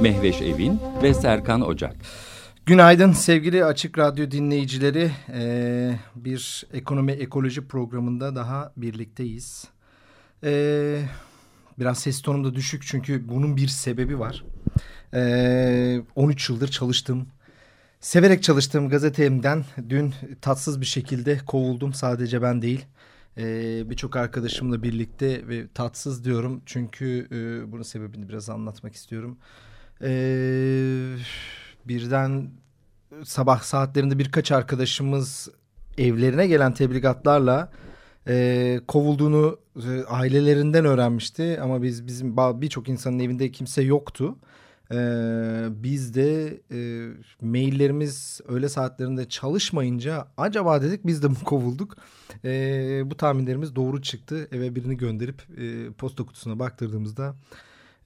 Mehveş Evin ve Serkan Ocak. Günaydın sevgili Açık Radyo dinleyicileri. Ee, bir ekonomi ekoloji programında daha birlikteyiz. Ee, biraz ses tonum da düşük çünkü bunun bir sebebi var. Ee, 13 yıldır çalıştım. Severek çalıştığım gazetemden dün tatsız bir şekilde kovuldum. Sadece ben değil. Ee, Birçok arkadaşımla birlikte ve tatsız diyorum. Çünkü e, bunun sebebini biraz anlatmak istiyorum. Eee birden sabah saatlerinde birkaç arkadaşımız evlerine gelen tebligatlarla e, kovulduğunu e, ailelerinden öğrenmişti. Ama biz bizim birçok insanın evinde kimse yoktu. E, biz de e, maillerimiz öğle saatlerinde çalışmayınca acaba dedik biz de mi kovulduk? E, bu tahminlerimiz doğru çıktı. Eve birini gönderip e, posta kutusuna baktırdığımızda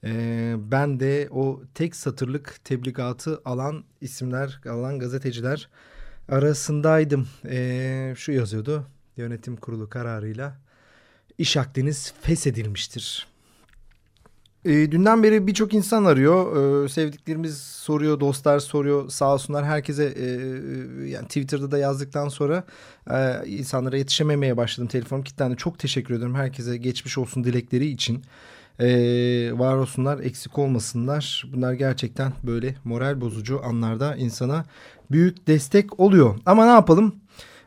ee, ben de o tek satırlık tebligatı alan isimler, alan gazeteciler arasındaydım. Ee, şu yazıyordu yönetim kurulu kararıyla iş akdiniz feshedilmiştir. E, dünden beri birçok insan arıyor. E, sevdiklerimiz soruyor, dostlar soruyor. Sağ olsunlar herkese e, yani Twitter'da da yazdıktan sonra e, insanlara yetişememeye başladım. Telefonum kilitlendi. Çok teşekkür ederim herkese geçmiş olsun dilekleri için. Ee, var olsunlar eksik olmasınlar. Bunlar gerçekten böyle moral bozucu anlarda insana büyük destek oluyor. Ama ne yapalım?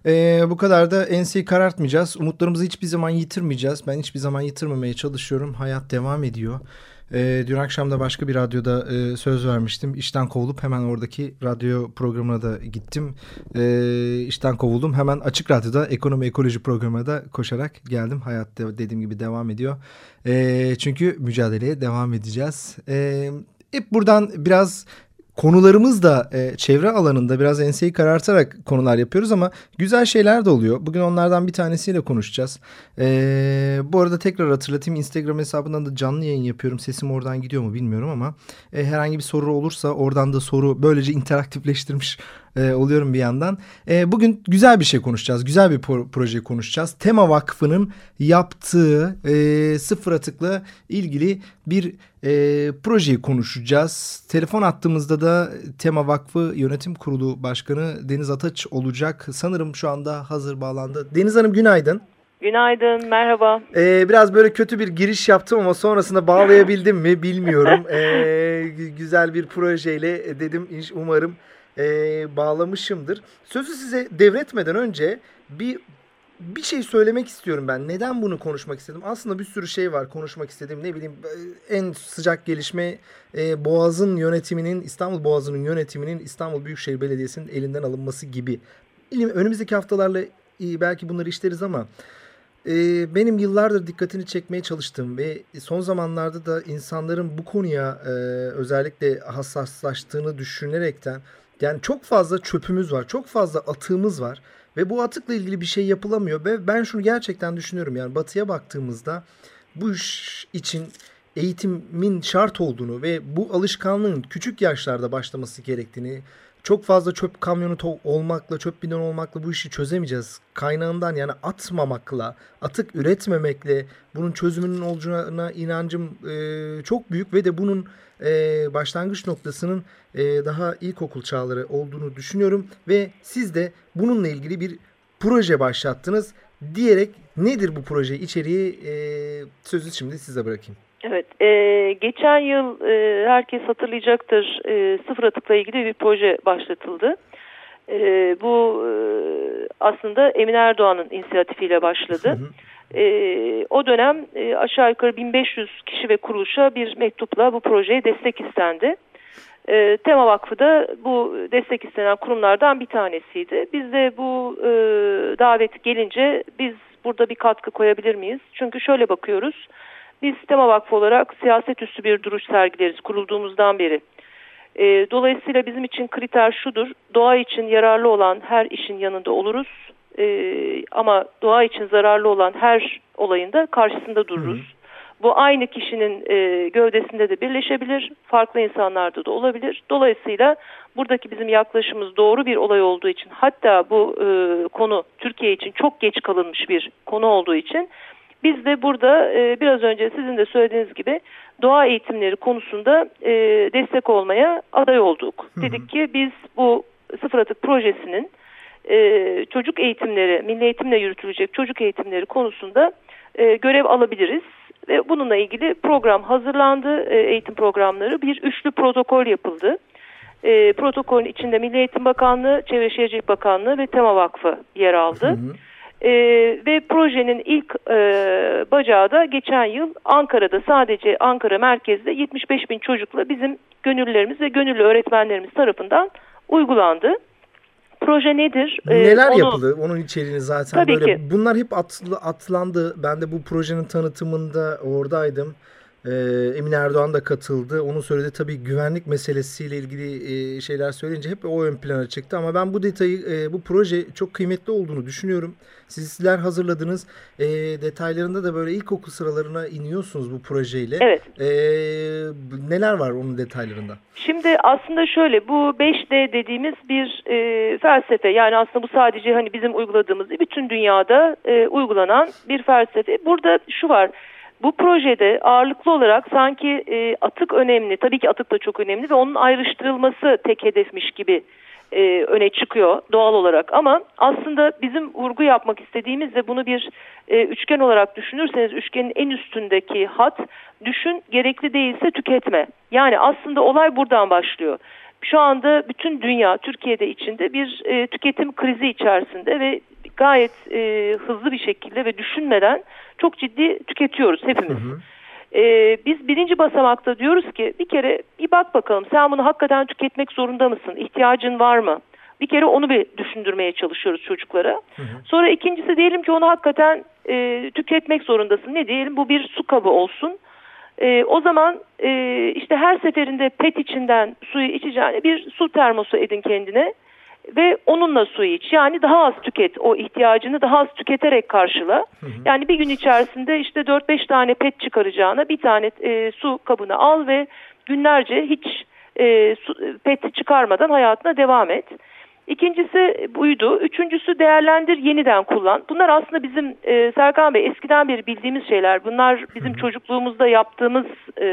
Ee, bu kadar da enseyi karartmayacağız. Umutlarımızı hiçbir zaman yitirmeyeceğiz. Ben hiçbir zaman yitirmemeye çalışıyorum. Hayat devam ediyor. E, dün akşam da başka bir radyoda e, söz vermiştim. İşten kovulup hemen oradaki radyo programına da gittim. E, işten kovuldum. Hemen Açık Radyo'da ekonomi ekoloji programına da koşarak geldim. Hayat dediğim gibi devam ediyor. E, çünkü mücadeleye devam edeceğiz. E, hep buradan biraz Konularımız da e, çevre alanında biraz enseyi karartarak konular yapıyoruz ama güzel şeyler de oluyor. Bugün onlardan bir tanesiyle konuşacağız. E, bu arada tekrar hatırlatayım Instagram hesabından da canlı yayın yapıyorum. Sesim oradan gidiyor mu bilmiyorum ama e, herhangi bir soru olursa oradan da soru böylece interaktifleştirmiş e, oluyorum bir yandan. E, bugün güzel bir şey konuşacağız. Güzel bir pro proje konuşacağız. Tema Vakfı'nın yaptığı e, sıfır atıkla ilgili bir e, projeyi konuşacağız. Telefon attığımızda da Tema Vakfı Yönetim Kurulu Başkanı Deniz Ataç olacak. Sanırım şu anda hazır bağlandı. Deniz Hanım günaydın. Günaydın, merhaba. Ee, biraz böyle kötü bir giriş yaptım ama sonrasında bağlayabildim mi bilmiyorum. Ee, güzel bir projeyle dedim umarım e, bağlamışımdır. Sözü size devretmeden önce bir bir şey söylemek istiyorum ben. Neden bunu konuşmak istedim? Aslında bir sürü şey var konuşmak istediğim. Ne bileyim en sıcak gelişme e, Boğaz'ın yönetiminin, İstanbul Boğazı'nın yönetiminin İstanbul Büyükşehir Belediyesi'nin elinden alınması gibi. Önümüzdeki haftalarla belki bunları işleriz ama e, benim yıllardır dikkatini çekmeye çalıştığım ve son zamanlarda da insanların bu konuya e, özellikle hassaslaştığını düşünerekten yani çok fazla çöpümüz var, çok fazla atığımız var ve bu atıkla ilgili bir şey yapılamıyor. Ve ben şunu gerçekten düşünüyorum. Yani batıya baktığımızda bu iş için eğitimin şart olduğunu ve bu alışkanlığın küçük yaşlarda başlaması gerektiğini çok fazla çöp kamyonu olmakla, çöp bidon olmakla bu işi çözemeyeceğiz. Kaynağından yani atmamakla, atık üretmemekle bunun çözümünün olacağına inancım e, çok büyük ve de bunun e, başlangıç noktasının e, daha ilkokul çağları olduğunu düşünüyorum. Ve siz de bununla ilgili bir proje başlattınız diyerek nedir bu proje içeriği e, sözü şimdi size bırakayım. Evet, e, geçen yıl e, herkes hatırlayacaktır e, sıfır atıkla ilgili bir proje başlatıldı. E, bu e, aslında Emin Erdoğan'ın inisiyatifiyle başladı. Hı hı. E, o dönem e, aşağı yukarı 1500 kişi ve kuruluşa bir mektupla bu projeye destek istendi. E, Tema Vakfı da bu destek istenen kurumlardan bir tanesiydi. Biz de bu e, davet gelince biz burada bir katkı koyabilir miyiz? Çünkü şöyle bakıyoruz. Biz Tema Vakfı olarak siyaset üstü bir duruş sergileriz kurulduğumuzdan beri. E, dolayısıyla bizim için kriter şudur. Doğa için yararlı olan her işin yanında oluruz. E, ama doğa için zararlı olan her olayında karşısında dururuz. Hı. Bu aynı kişinin e, gövdesinde de birleşebilir, farklı insanlarda da olabilir. Dolayısıyla buradaki bizim yaklaşımımız doğru bir olay olduğu için, hatta bu e, konu Türkiye için çok geç kalınmış bir konu olduğu için biz de burada e, biraz önce sizin de söylediğiniz gibi doğa eğitimleri konusunda e, destek olmaya aday olduk. Hı hı. Dedik ki biz bu sıfır atık projesinin e, çocuk eğitimleri, milli eğitimle yürütülecek çocuk eğitimleri konusunda e, görev alabiliriz. Ve bununla ilgili program hazırlandı, e, eğitim programları. Bir üçlü protokol yapıldı. E, protokolün içinde Milli Eğitim Bakanlığı, Çevre Şehircilik Bakanlığı ve Tema Vakfı yer aldı. Hı hı. E, ve projenin ilk e, bacağı da geçen yıl Ankara'da sadece Ankara merkezde 75 bin çocukla bizim gönüllülerimiz ve gönüllü öğretmenlerimiz tarafından uygulandı. Proje nedir? Ee, Neler onu... yapıldı? Onun içeriğini zaten Tabii böyle. Ki. Bunlar hep atlı, atlandı. Ben de bu projenin tanıtımında oradaydım. Ee, Emin Erdoğan da katıldı. Onun söylediği tabii güvenlik meselesiyle ilgili e, şeyler söyleyince hep o ön plana çıktı. Ama ben bu detayı, e, bu proje çok kıymetli olduğunu düşünüyorum. Sizler hazırladınız. E, detaylarında da böyle ilkokul sıralarına iniyorsunuz bu projeyle. Evet. E, neler var onun detaylarında? Şimdi aslında şöyle bu 5D dediğimiz bir e, felsefe. Yani aslında bu sadece hani bizim uyguladığımız bütün dünyada e, uygulanan bir felsefe. Burada şu var. Bu projede ağırlıklı olarak sanki e, atık önemli, tabii ki atık da çok önemli ve onun ayrıştırılması tek hedefmiş gibi e, öne çıkıyor doğal olarak. Ama aslında bizim vurgu yapmak istediğimiz de bunu bir e, üçgen olarak düşünürseniz üçgenin en üstündeki hat düşün gerekli değilse tüketme. Yani aslında olay buradan başlıyor. Şu anda bütün dünya Türkiye'de içinde bir e, tüketim krizi içerisinde ve gayet e, hızlı bir şekilde ve düşünmeden çok ciddi tüketiyoruz hepimiz. Hı hı. Ee, biz birinci basamakta diyoruz ki bir kere bir bak bakalım sen bunu hakikaten tüketmek zorunda mısın? İhtiyacın var mı? Bir kere onu bir düşündürmeye çalışıyoruz çocuklara. Hı hı. Sonra ikincisi diyelim ki onu hakikaten e, tüketmek zorundasın. Ne diyelim bu bir su kabı olsun. E, o zaman e, işte her seferinde pet içinden suyu içeceğine bir su termosu edin kendine ve onunla su iç. Yani daha az tüket. O ihtiyacını daha az tüketerek karşıla. Hı hı. Yani bir gün içerisinde işte 4-5 tane pet çıkaracağına bir tane e, su kabını al ve günlerce hiç e, su, pet çıkarmadan hayatına devam et. İkincisi buydu. Üçüncüsü değerlendir, yeniden kullan. Bunlar aslında bizim e, Serkan Bey eskiden beri bildiğimiz şeyler. Bunlar bizim çocukluğumuzda yaptığımız e,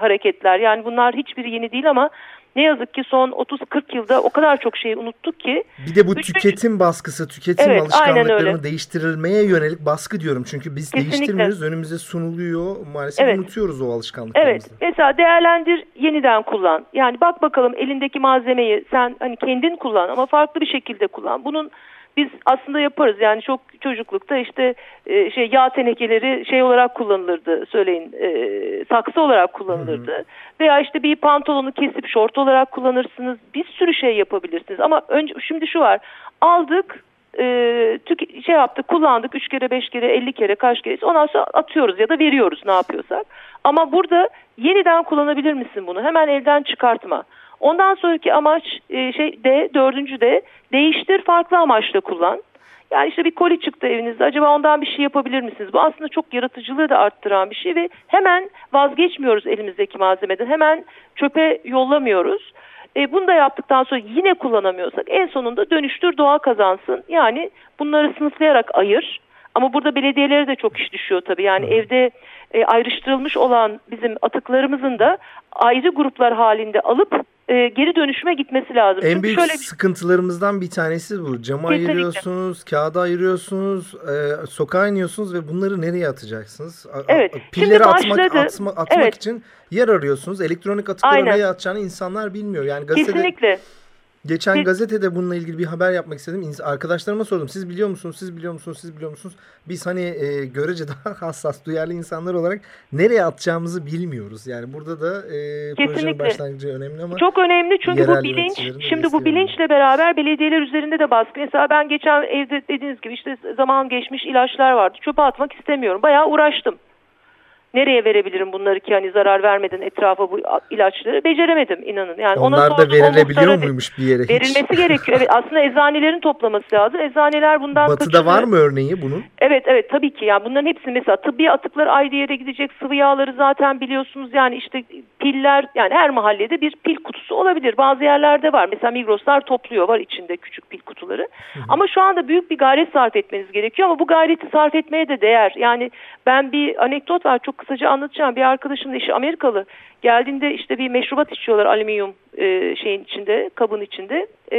hareketler. Yani bunlar hiçbiri yeni değil ama ne yazık ki son 30-40 yılda o kadar çok şeyi unuttuk ki. Bir de bu Üçüncü... tüketim baskısı, tüketim evet, alışkanlıklarını değiştirilmeye yönelik baskı diyorum. Çünkü biz Kesinlikle. değiştirmiyoruz, önümüze sunuluyor. Maalesef evet. unutuyoruz o alışkanlıklarımızı. Evet, mesela değerlendir, yeniden kullan. Yani bak bakalım elindeki malzemeyi sen hani kendin kullan ama farklı bir şekilde kullan. Bunun biz aslında yaparız. Yani çok çocuklukta işte e, şey yağ tenekeleri şey olarak kullanılırdı söyleyin e, saksı olarak kullanılırdı. Hı hı. Veya işte bir pantolonu kesip şort olarak kullanırsınız. Bir sürü şey yapabilirsiniz. Ama önce şimdi şu var. Aldık e, tük, şey yaptık kullandık 3 kere 5 kere 50 kere kaç kere ondan sonra atıyoruz ya da veriyoruz ne yapıyorsak. Ama burada yeniden kullanabilir misin bunu? Hemen elden çıkartma. Ondan sonraki amaç e, şey de dördüncü de değiştir farklı amaçla kullan. Yani işte bir koli çıktı evinizde acaba ondan bir şey yapabilir misiniz? Bu aslında çok yaratıcılığı da arttıran bir şey ve hemen vazgeçmiyoruz elimizdeki malzemeden. Hemen çöpe yollamıyoruz. E, bunu da yaptıktan sonra yine kullanamıyorsak en sonunda dönüştür doğa kazansın. Yani bunları sınıflayarak ayır. Ama burada belediyelere de çok iş düşüyor tabii. Yani evde e, ayrıştırılmış olan bizim atıklarımızın da ayrı gruplar halinde alıp e, geri dönüşüme gitmesi lazım. En Çünkü büyük şöyle bir... sıkıntılarımızdan bir tanesi bu. Cama Kesinlikle. ayırıyorsunuz, kağıda ayırıyorsunuz, e, sokağa iniyorsunuz ve bunları nereye atacaksınız? Evet. Pilleri atmak, atma, atmak evet. için yer arıyorsunuz. Elektronik atıkları Aynen. nereye atacağını insanlar bilmiyor. Yani gazetede... Kesinlikle. Geçen gazetede bununla ilgili bir haber yapmak istedim. Arkadaşlarıma sordum. Siz biliyor musunuz? Siz biliyor musunuz? Siz biliyor musunuz? Biz hani e, görece daha hassas, duyarlı insanlar olarak nereye atacağımızı bilmiyoruz. Yani burada da e, projenin başlangıcı önemli ama çok önemli çünkü bu bilinç. Şimdi bu bilinçle beraber belediyeler üzerinde de baskı. Mesela ben geçen evde dediğiniz gibi işte zaman geçmiş ilaçlar vardı. Çöpe atmak istemiyorum. Bayağı uğraştım. Nereye verebilirim bunları ki hani zarar vermeden etrafa bu ilaçları beceremedim inanın. Yani Onlar ona da verilebiliyor muymuş bir yere hiç? Verilmesi gerekiyor. Evet aslında eczanelerin toplaması lazım. Eczaneler bundan Batı'da kaçınıyor. var mı örneği bunun? Evet evet tabii ki yani bunların hepsi mesela tıbbi atıklar ayrı yere gidecek sıvı yağları zaten biliyorsunuz yani işte piller yani her mahallede bir pil kutusu olabilir. Bazı yerlerde var. Mesela Migroslar topluyor var içinde küçük pil kutuları. Hı hı. Ama şu anda büyük bir gayret sarf etmeniz gerekiyor ama bu gayreti sarf etmeye de değer. Yani ben bir anekdot var çok kısaca anlatacağım. Bir arkadaşımın eşi Amerikalı. Geldiğinde işte bir meşrubat içiyorlar alüminyum e, şeyin içinde, kabın içinde. E,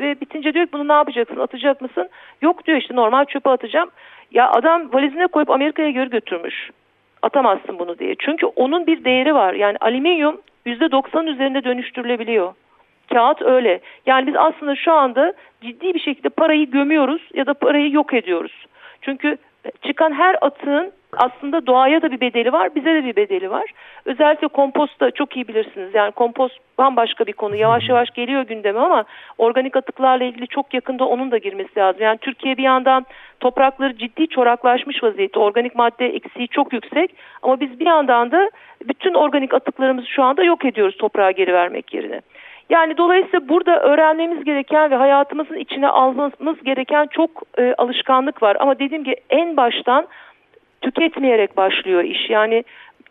ve bitince diyor ki bunu ne yapacaksın, atacak mısın? Yok diyor işte normal çöpe atacağım. Ya adam valizine koyup Amerika'ya geri götürmüş. Atamazsın bunu diye. Çünkü onun bir değeri var. Yani alüminyum %90 üzerinde dönüştürülebiliyor. Kağıt öyle. Yani biz aslında şu anda ciddi bir şekilde parayı gömüyoruz ya da parayı yok ediyoruz. Çünkü çıkan her atığın aslında doğaya da bir bedeli var, bize de bir bedeli var. Özellikle kompost da çok iyi bilirsiniz. Yani kompost bambaşka bir konu. Yavaş yavaş geliyor gündeme ama organik atıklarla ilgili çok yakında onun da girmesi lazım. Yani Türkiye bir yandan toprakları ciddi çoraklaşmış vaziyette. Organik madde eksiği çok yüksek ama biz bir yandan da bütün organik atıklarımızı şu anda yok ediyoruz toprağa geri vermek yerine. Yani dolayısıyla burada öğrenmemiz gereken ve hayatımızın içine almamız gereken çok e, alışkanlık var. Ama dediğim gibi en baştan tüketmeyerek başlıyor iş. Yani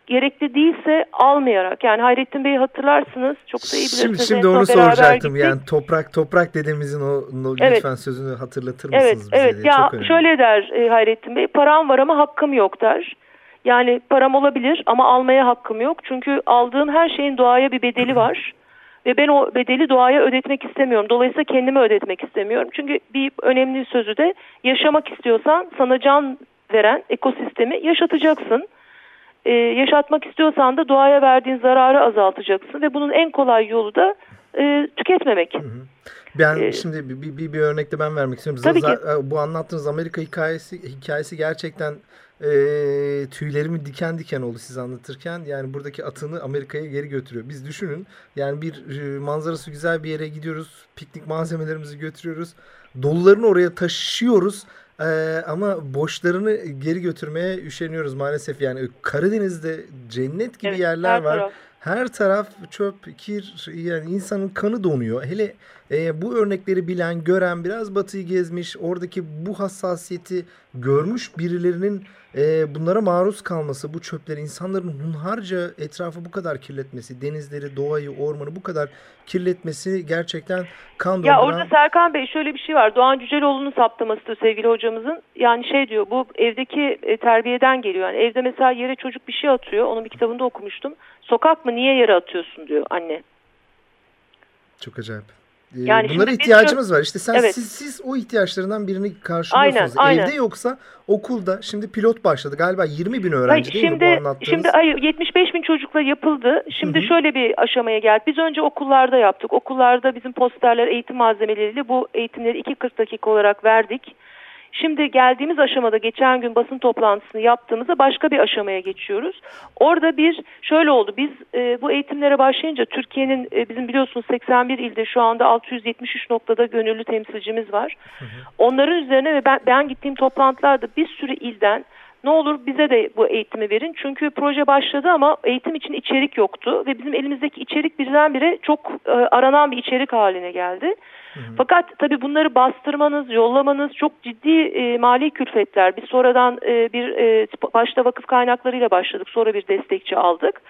gerekli değilse almayarak. Yani Hayrettin Bey'i hatırlarsınız. Çok da iyi bilirsiniz. Şimdi, şimdi onu soracaktım. Gittik. Yani toprak toprak dediğimizin o, o evet. lütfen sözünü hatırlatır mısınız evet, bize? Evet. Diye. Ya Çok şöyle der e, Hayrettin Bey. Param var ama hakkım yok der. Yani param olabilir ama almaya hakkım yok. Çünkü aldığım her şeyin doğaya bir bedeli var. Ve ben o bedeli doğaya ödetmek istemiyorum. Dolayısıyla kendime ödetmek istemiyorum. Çünkü bir önemli sözü de yaşamak istiyorsan sana can veren ekosistemi yaşatacaksın. Ee, yaşatmak istiyorsan da doğaya verdiğin zararı azaltacaksın. Ve bunun en kolay yolu da e, tüketmemek. Hı hı. Ben ee, şimdi bir, bir, bir örnek de ben vermek istiyorum. Tabii ki. Bu anlattığınız Amerika hikayesi hikayesi gerçekten e, tüylerimi diken diken oldu siz anlatırken. Yani buradaki atını Amerika'ya geri götürüyor. Biz düşünün yani bir e, manzarası güzel bir yere gidiyoruz. Piknik malzemelerimizi götürüyoruz. Dolularını oraya taşıyoruz. Ee, ama boşlarını geri götürmeye üşeniyoruz maalesef. Yani Karadeniz'de cennet gibi evet, yerler her var. Taraf. Her taraf çöp, kir, yani insanın kanı donuyor. Hele e, bu örnekleri bilen, gören, biraz batıyı gezmiş, oradaki bu hassasiyeti görmüş birilerinin e, bunlara maruz kalması, bu çöpleri insanların hunharca etrafı bu kadar kirletmesi, denizleri, doğayı, ormanı bu kadar kirletmesi gerçekten kan donduran. Ya orada Serkan Bey şöyle bir şey var. Doğan Cüceloğlu'nun saptaması sevgili hocamızın. Yani şey diyor bu evdeki e, terbiyeden geliyor. Yani evde mesela yere çocuk bir şey atıyor. Onun bir kitabında okumuştum. Sokak mı niye yere atıyorsun diyor anne. Çok acayip. Yani Bunlara ihtiyacımız var. İşte sen evet. siz, siz o ihtiyaçlarından birini karşılıyorsunuz. Aynen, Evde yoksa okulda şimdi pilot başladı. Galiba 20 bin öğrenci hayır, değil şimdi, mi bu anlattığınız? Şimdi hayır 75 bin çocukla yapıldı. Şimdi Hı-hı. şöyle bir aşamaya geldi. Biz önce okullarda yaptık. Okullarda bizim posterler eğitim malzemeleriyle bu eğitimleri 2-40 dakika olarak verdik. Şimdi geldiğimiz aşamada geçen gün basın toplantısını yaptığımızda başka bir aşamaya geçiyoruz. Orada bir şöyle oldu. Biz e, bu eğitimlere başlayınca Türkiye'nin e, bizim biliyorsunuz 81 ilde şu anda 673 noktada gönüllü temsilcimiz var. Hı hı. Onların üzerine ve ben, ben gittiğim toplantılarda bir sürü ilden ne olur bize de bu eğitimi verin. Çünkü proje başladı ama eğitim için içerik yoktu ve bizim elimizdeki içerik birdenbire çok e, aranan bir içerik haline geldi. Fakat tabii bunları bastırmanız, yollamanız çok ciddi e, mali külfetler. Biz sonradan e, bir e, başta vakıf kaynaklarıyla başladık. Sonra bir destekçi aldık.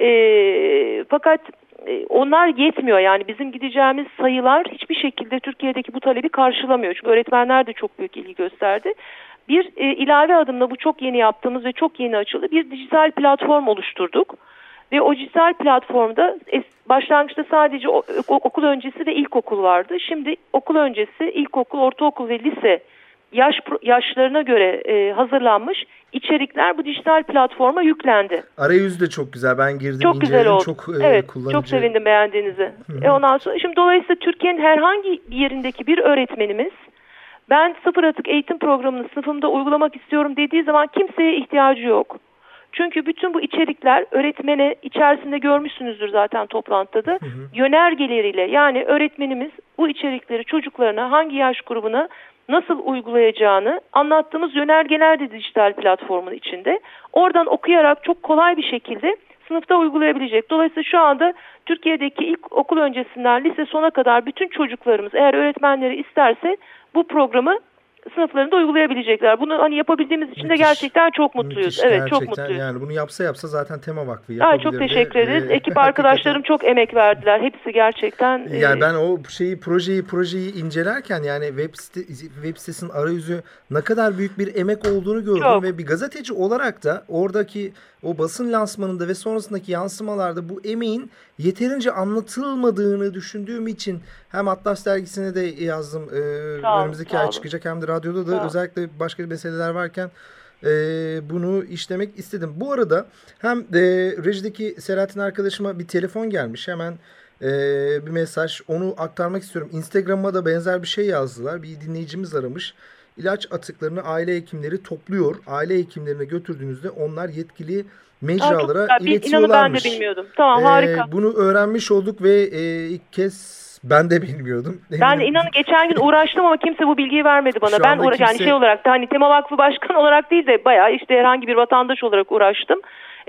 E, fakat e, onlar yetmiyor. Yani bizim gideceğimiz sayılar hiçbir şekilde Türkiye'deki bu talebi karşılamıyor. Çünkü öğretmenler de çok büyük ilgi gösterdi. Bir e, ilave adımla bu çok yeni yaptığımız ve çok yeni açıldı bir dijital platform oluşturduk. Ve o dijital platformda başlangıçta sadece okul öncesi ve ilkokul vardı. Şimdi okul öncesi, ilkokul, ortaokul ve lise yaş yaşlarına göre e, hazırlanmış içerikler bu dijital platforma yüklendi. Arayüz de çok güzel. Ben girdim, çok güzel oldu. Çok, e, evet, kullanıcı... çok sevindim beğendiğinizi. e ondan sonra şimdi dolayısıyla Türkiye'nin herhangi bir yerindeki bir öğretmenimiz ben sıfır atık eğitim programını sınıfımda uygulamak istiyorum dediği zaman kimseye ihtiyacı yok. Çünkü bütün bu içerikler öğretmene içerisinde görmüşsünüzdür zaten toplantıda da hı hı. yönergeleriyle yani öğretmenimiz bu içerikleri çocuklarına hangi yaş grubuna nasıl uygulayacağını anlattığımız yönergeler de dijital platformun içinde. Oradan okuyarak çok kolay bir şekilde sınıfta uygulayabilecek. Dolayısıyla şu anda Türkiye'deki ilk okul öncesinden lise sona kadar bütün çocuklarımız eğer öğretmenleri isterse bu programı sınıflarında uygulayabilecekler. Bunu hani yapabildiğimiz için müthiş, de gerçekten çok mutluyuz. Müthiş, evet gerçekten. çok mutluyuz. Yani bunu yapsa yapsa zaten tema vakfı yapabilirdi. Çok teşekkür ederiz. Ekip arkadaşlarım çok emek verdiler. Hepsi gerçekten. Yani e, ben o şeyi projeyi projeyi incelerken yani web site, web sitesinin arayüzü ne kadar büyük bir emek olduğunu gördüm çok. ve bir gazeteci olarak da oradaki o basın lansmanında ve sonrasındaki yansımalarda bu emeğin yeterince anlatılmadığını düşündüğüm için hem Atlas dergisine de yazdım. E, önümüzdeki ay çıkacak hem de radyoda da özellikle başka meseleler varken e, bunu işlemek istedim. Bu arada hem e, rejideki Selahattin arkadaşıma bir telefon gelmiş. Hemen e, bir mesaj onu aktarmak istiyorum. Instagram'a da benzer bir şey yazdılar. Bir dinleyicimiz aramış. İlaç atıklarını aile hekimleri topluyor. Aile hekimlerine götürdüğünüzde onlar yetkili mecralara Aa, iletiyorlarmış. ben de bilmiyordum. Tamam ee, harika. Bunu öğrenmiş olduk ve e, ilk kez ben de bilmiyordum. Ben de inanın geçen gün uğraştım ama kimse bu bilgiyi vermedi bana. Şu ben uğra- kimse... yani şey olarak da hani Tema Vakfı Başkanı olarak değil de bayağı işte herhangi bir vatandaş olarak uğraştım.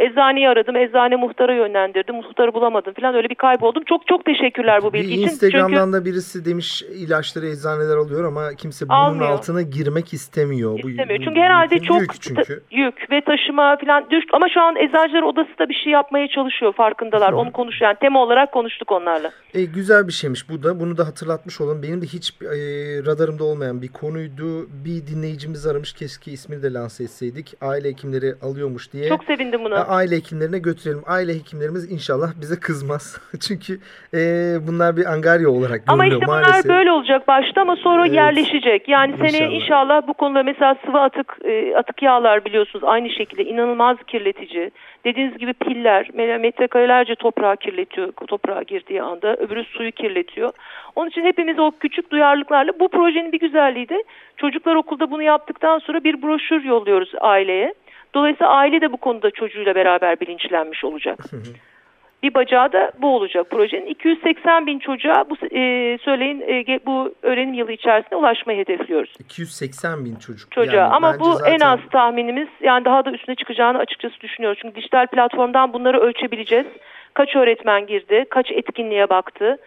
Eczaneyi aradım. Eczane muhtara yönlendirdim. Muhtarı bulamadım falan. Öyle bir kayboldum. Çok çok teşekkürler bu bilgi bir için. Instagram'dan Çünkü... da birisi demiş ilaçları eczaneler alıyor ama kimse bunun Almıyor. altına girmek istemiyor. İstemiyor. Bu, çünkü herhalde çok yük, çünkü. yük ve taşıma falan düştü. Ama şu an eczacılar odası da bir şey yapmaya çalışıyor. Farkındalar. Hı. Onu konuş yani tema olarak konuştuk onlarla. E, güzel bir şeymiş bu da. Bunu da hatırlatmış olalım. Benim de hiç e, radarımda olmayan bir konuydu. Bir dinleyicimiz aramış. Keşke ismini de lanse etseydik. Aile hekimleri alıyormuş diye. Çok sevindim buna aile hekimlerine götürelim. Aile hekimlerimiz inşallah bize kızmaz. Çünkü e, bunlar bir angarya olarak görülüyor maalesef. Ama işte bunlar böyle olacak başta ama sonra evet. yerleşecek. Yani inşallah. seneye inşallah bu konuda mesela sıvı atık e, atık yağlar biliyorsunuz aynı şekilde inanılmaz kirletici. Dediğiniz gibi piller metrekarelerce toprağı kirletiyor toprağa girdiği anda. Öbürü suyu kirletiyor. Onun için hepimiz o küçük duyarlılıklarla bu projenin bir güzelliği de çocuklar okulda bunu yaptıktan sonra bir broşür yolluyoruz aileye. Dolayısıyla aile de bu konuda çocuğuyla beraber bilinçlenmiş olacak. Bir bacağı da bu olacak projenin. 280 bin çocuğa bu e, söyleyin e, bu öğrenim yılı içerisinde ulaşmayı hedefliyoruz. 280 bin çocuk. Çocuğa yani ama bu zaten... en az tahminimiz yani daha da üstüne çıkacağını açıkçası düşünüyoruz. Çünkü dijital platformdan bunları ölçebileceğiz. Kaç öğretmen girdi, kaç etkinliğe baktı,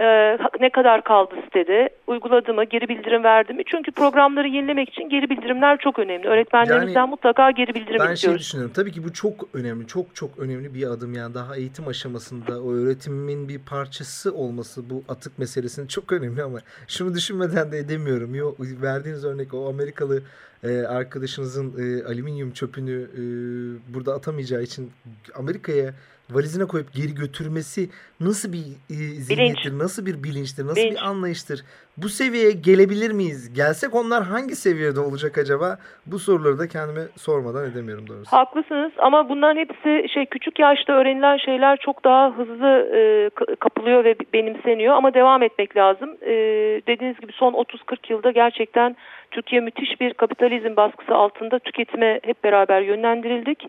e, ne kadar kaldı sitede, uyguladı mı, geri bildirim verdi mi? Çünkü programları yenilemek için geri bildirimler çok önemli. Öğretmenlerimizden yani, mutlaka geri bildirim ben istiyoruz. Ben şey düşünüyorum. Tabii ki bu çok önemli, çok çok önemli bir adım. Yani daha eğitim aşamasında o öğretimin bir parçası olması bu atık meselesinin çok önemli ama şunu düşünmeden de edemiyorum. Yo, verdiğiniz örnek o Amerikalı e, arkadaşınızın e, alüminyum çöpünü e, burada atamayacağı için Amerika'ya valizine koyup geri götürmesi nasıl bir e, zihniyettir, nasıl bir bilinçtir, nasıl Bilinç. bir anlayıştır? Bu seviyeye gelebilir miyiz? Gelsek onlar hangi seviyede olacak acaba? Bu soruları da kendime sormadan edemiyorum doğrusu. Haklısınız ama bunların hepsi şey küçük yaşta öğrenilen şeyler çok daha hızlı e, kapılıyor ve benimseniyor ama devam etmek lazım. E, dediğiniz gibi son 30-40 yılda gerçekten Türkiye müthiş bir kapitalizm baskısı altında tüketime hep beraber yönlendirildik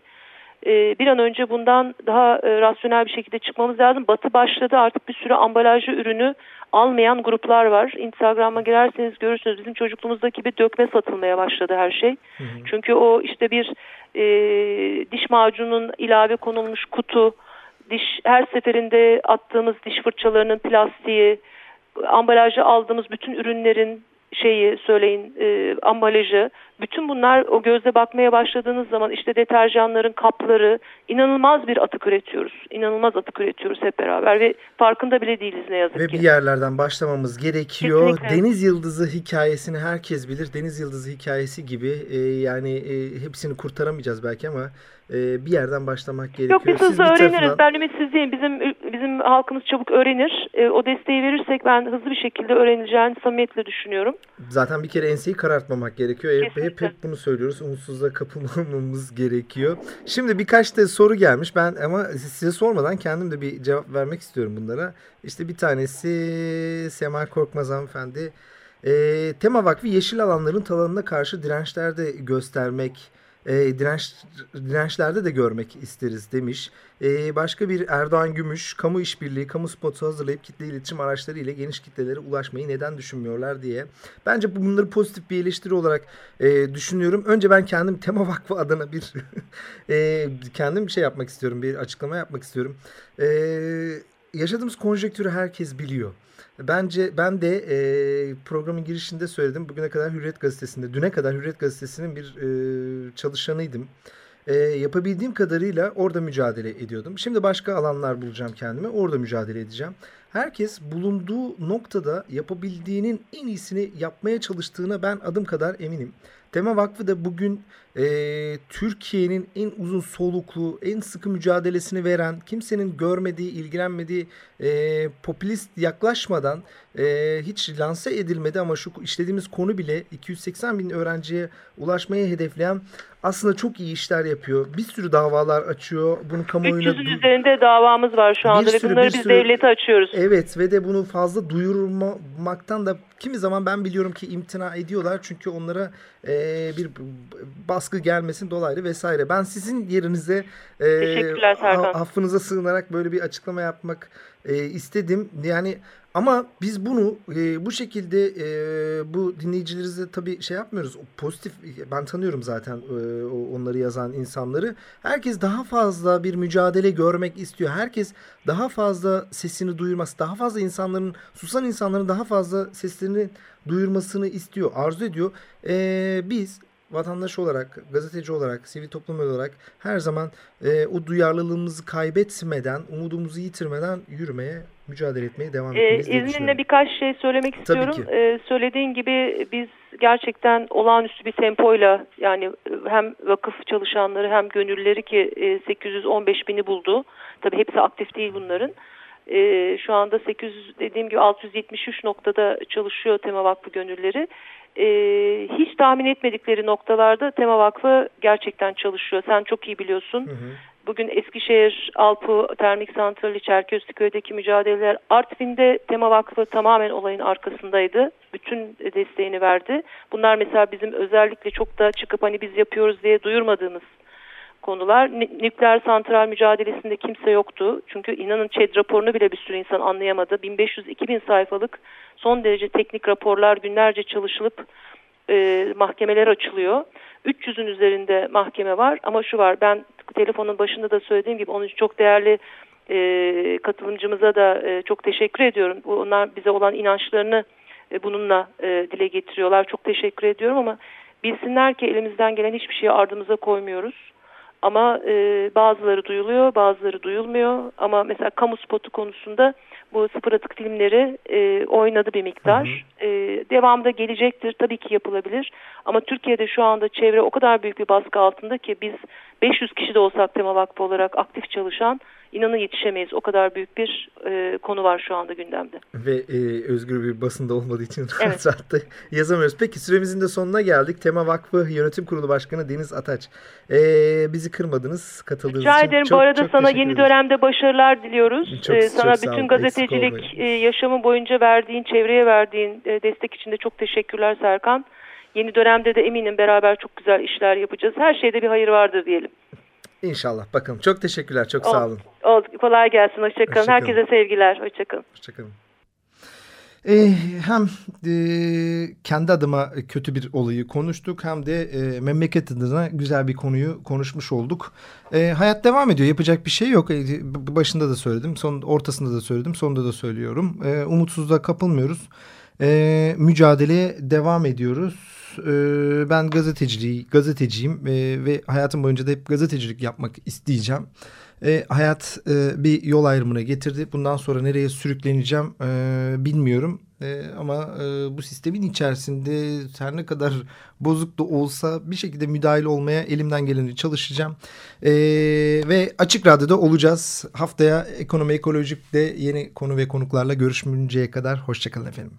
e, bir an önce bundan daha e, rasyonel bir şekilde çıkmamız lazım. Batı başladı artık bir sürü ambalajlı ürünü almayan gruplar var. Instagram'a girerseniz görürsünüz bizim çocukluğumuzdaki bir dökme satılmaya başladı her şey. Hı hı. Çünkü o işte bir e, diş macunun ilave konulmuş kutu, diş her seferinde attığımız diş fırçalarının plastiği, ambalajı aldığımız bütün ürünlerin şeyi söyleyin e, ambalajı bütün bunlar o gözle bakmaya başladığınız zaman işte deterjanların kapları inanılmaz bir atık üretiyoruz. İnanılmaz atık üretiyoruz hep beraber ve farkında bile değiliz ne yazık ve ki. Ve bir yerlerden başlamamız gerekiyor. Kesinlikle. Deniz Yıldızı hikayesini herkes bilir. Deniz Yıldızı hikayesi gibi e, yani e, hepsini kurtaramayacağız belki ama e, bir yerden başlamak gerekiyor. Yok biz hızlı öğreniriz. Tarafından... Ben ümitsizliğim. Bizim bizim halkımız çabuk öğrenir. E, o desteği verirsek ben hızlı bir şekilde öğrenileceğini samimiyetle düşünüyorum. Zaten bir kere enseyi karartmamak gerekiyor. Hep, hep, hep bunu söylüyoruz. Umutsuzluğa kapılmamamız gerekiyor. Şimdi birkaç da soru gelmiş. Ben ama size sormadan kendim de bir cevap vermek istiyorum bunlara. İşte bir tanesi Sema Korkmaz hanımefendi. E, Tema Vakfı yeşil alanların talanına karşı dirençlerde göstermek e, direnç dirençlerde de görmek isteriz demiş. E, başka bir Erdoğan Gümüş, kamu işbirliği, kamu spotu hazırlayıp kitle iletişim araçları ile geniş kitlelere ulaşmayı neden düşünmüyorlar diye. Bence bunları pozitif bir eleştiri olarak e, düşünüyorum. Önce ben kendim Tema Vakfı adına bir e, kendim bir şey yapmak istiyorum, bir açıklama yapmak istiyorum. E, yaşadığımız konjektürü herkes biliyor. Bence ben de e, programın girişinde söyledim. Bugüne kadar Hürriyet Gazetesi'nde, düne kadar Hürriyet Gazetesi'nin bir e, çalışanıydım. E, yapabildiğim kadarıyla orada mücadele ediyordum. Şimdi başka alanlar bulacağım kendime. Orada mücadele edeceğim. Herkes bulunduğu noktada yapabildiğinin en iyisini yapmaya çalıştığına ben adım kadar eminim. Tema Vakfı da bugün e, Türkiye'nin en uzun soluklu, en sıkı mücadelesini veren, kimsenin görmediği, ilgilenmediği, e, popülist yaklaşmadan e, hiç lanse edilmedi ama şu işlediğimiz konu bile 280 bin öğrenciye ulaşmayı hedefleyen aslında çok iyi işler yapıyor. Bir sürü davalar açıyor. Bunu kamuoyuna... 300'ün üzerinde davamız var şu anda sürü, ve bunları biz sürü... devlete açıyoruz. Evet ve de bunu fazla duyurmaktan da kimi zaman ben biliyorum ki imtina ediyorlar. Çünkü onlara e, bir baskı gelmesin dolaylı vesaire. Ben sizin yerinize e, affınıza sığınarak böyle bir açıklama yapmak e, istedim. Yani ama biz bunu e, bu şekilde e, bu dinleyicilerimize tabii şey yapmıyoruz. Pozitif ben tanıyorum zaten e, onları yazan insanları. Herkes daha fazla bir mücadele görmek istiyor. Herkes daha fazla sesini duyurması, daha fazla insanların susan insanların daha fazla seslerini duyurmasını istiyor, arzu ediyor. E, biz vatandaş olarak, gazeteci olarak, sivil toplum olarak her zaman e, o duyarlılığımızı kaybetmeden, umudumuzu yitirmeden yürümeye, mücadele etmeye devam etmeliyiz ee, İzninle birkaç şey söylemek istiyorum. Ee, söylediğin gibi biz gerçekten olağanüstü bir tempoyla yani hem vakıf çalışanları hem gönülleri ki e, 815 bini buldu. Tabii hepsi aktif değil bunların. E, şu anda 800 dediğim gibi 673 noktada çalışıyor Tema Vakfı gönülleri e, hiç tahmin etmedikleri noktalarda Tema Vakfı gerçekten çalışıyor. Sen çok iyi biliyorsun. Hı hı. Bugün Eskişehir, Alpu, Termik Santrali, Çerkezköy'deki mücadeleler Artvin'de Tema Vakfı tamamen olayın arkasındaydı. Bütün desteğini verdi. Bunlar mesela bizim özellikle çok da çıkıp hani biz yapıyoruz diye duyurmadığımız konular. Nükleer santral mücadelesinde kimse yoktu. Çünkü inanın ÇED raporunu bile bir sürü insan anlayamadı. 1500-2000 sayfalık son derece teknik raporlar günlerce çalışılıp e, mahkemeler açılıyor. 300'ün üzerinde mahkeme var ama şu var ben telefonun başında da söylediğim gibi onun için çok değerli e, katılımcımıza da e, çok teşekkür ediyorum. Onlar bize olan inançlarını e, bununla e, dile getiriyorlar. Çok teşekkür ediyorum ama bilsinler ki elimizden gelen hiçbir şeyi ardımıza koymuyoruz. Ama e, bazıları duyuluyor, bazıları duyulmuyor. Ama mesela kamu spotu konusunda bu sıfır atık filmleri e, oynadı bir miktar. Hı hı. E, devamda gelecektir, tabii ki yapılabilir. Ama Türkiye'de şu anda çevre o kadar büyük bir baskı altında ki biz 500 kişi de olsak Tema Vakfı olarak aktif çalışan inanın yetişemeyiz. O kadar büyük bir e, konu var şu anda gündemde. Ve e, özgür bir basında olmadığı için evet. rahat yazamıyoruz. Peki süremizin de sonuna geldik. Tema Vakfı Yönetim Kurulu Başkanı Deniz Ataç. E, bizi kırmadınız, katıldığınız Rica için. ederim. Çok, Bu arada çok sana yeni dönemde başarılar diliyoruz. Çok, ee, sana çok bütün gazetecilik e, yaşamı boyunca verdiğin, çevreye verdiğin e, destek için de çok teşekkürler Serkan. Yeni dönemde de eminim beraber çok güzel işler yapacağız. Her şeyde bir hayır vardır diyelim. İnşallah. Bakalım. Çok teşekkürler. Çok sağ olun. Oldu. Kolay gelsin. Hoşçakalın. Hoşça Herkese sevgiler. Hoşçakalın. Hoşçakalın. Ee, hem e, kendi adıma kötü bir olayı konuştuk hem de e, memleket adına güzel bir konuyu konuşmuş olduk. E, hayat devam ediyor. Yapacak bir şey yok. E, başında da söyledim, son ortasında da söyledim, sonunda da söylüyorum. E, umutsuzluğa kapılmıyoruz. E, mücadeleye devam ediyoruz e, ben gazeteciliği, gazeteciyim e, ve hayatım boyunca da hep gazetecilik yapmak isteyeceğim. E, hayat e, bir yol ayrımına getirdi. Bundan sonra nereye sürükleneceğim e, bilmiyorum. E, ama e, bu sistemin içerisinde her ne kadar bozuk da olsa bir şekilde müdahil olmaya elimden geleni çalışacağım. E, ve Açık Radyo'da olacağız. Haftaya Ekonomi Ekolojik'te yeni konu ve konuklarla görüşmeyeceğe kadar hoşçakalın efendim.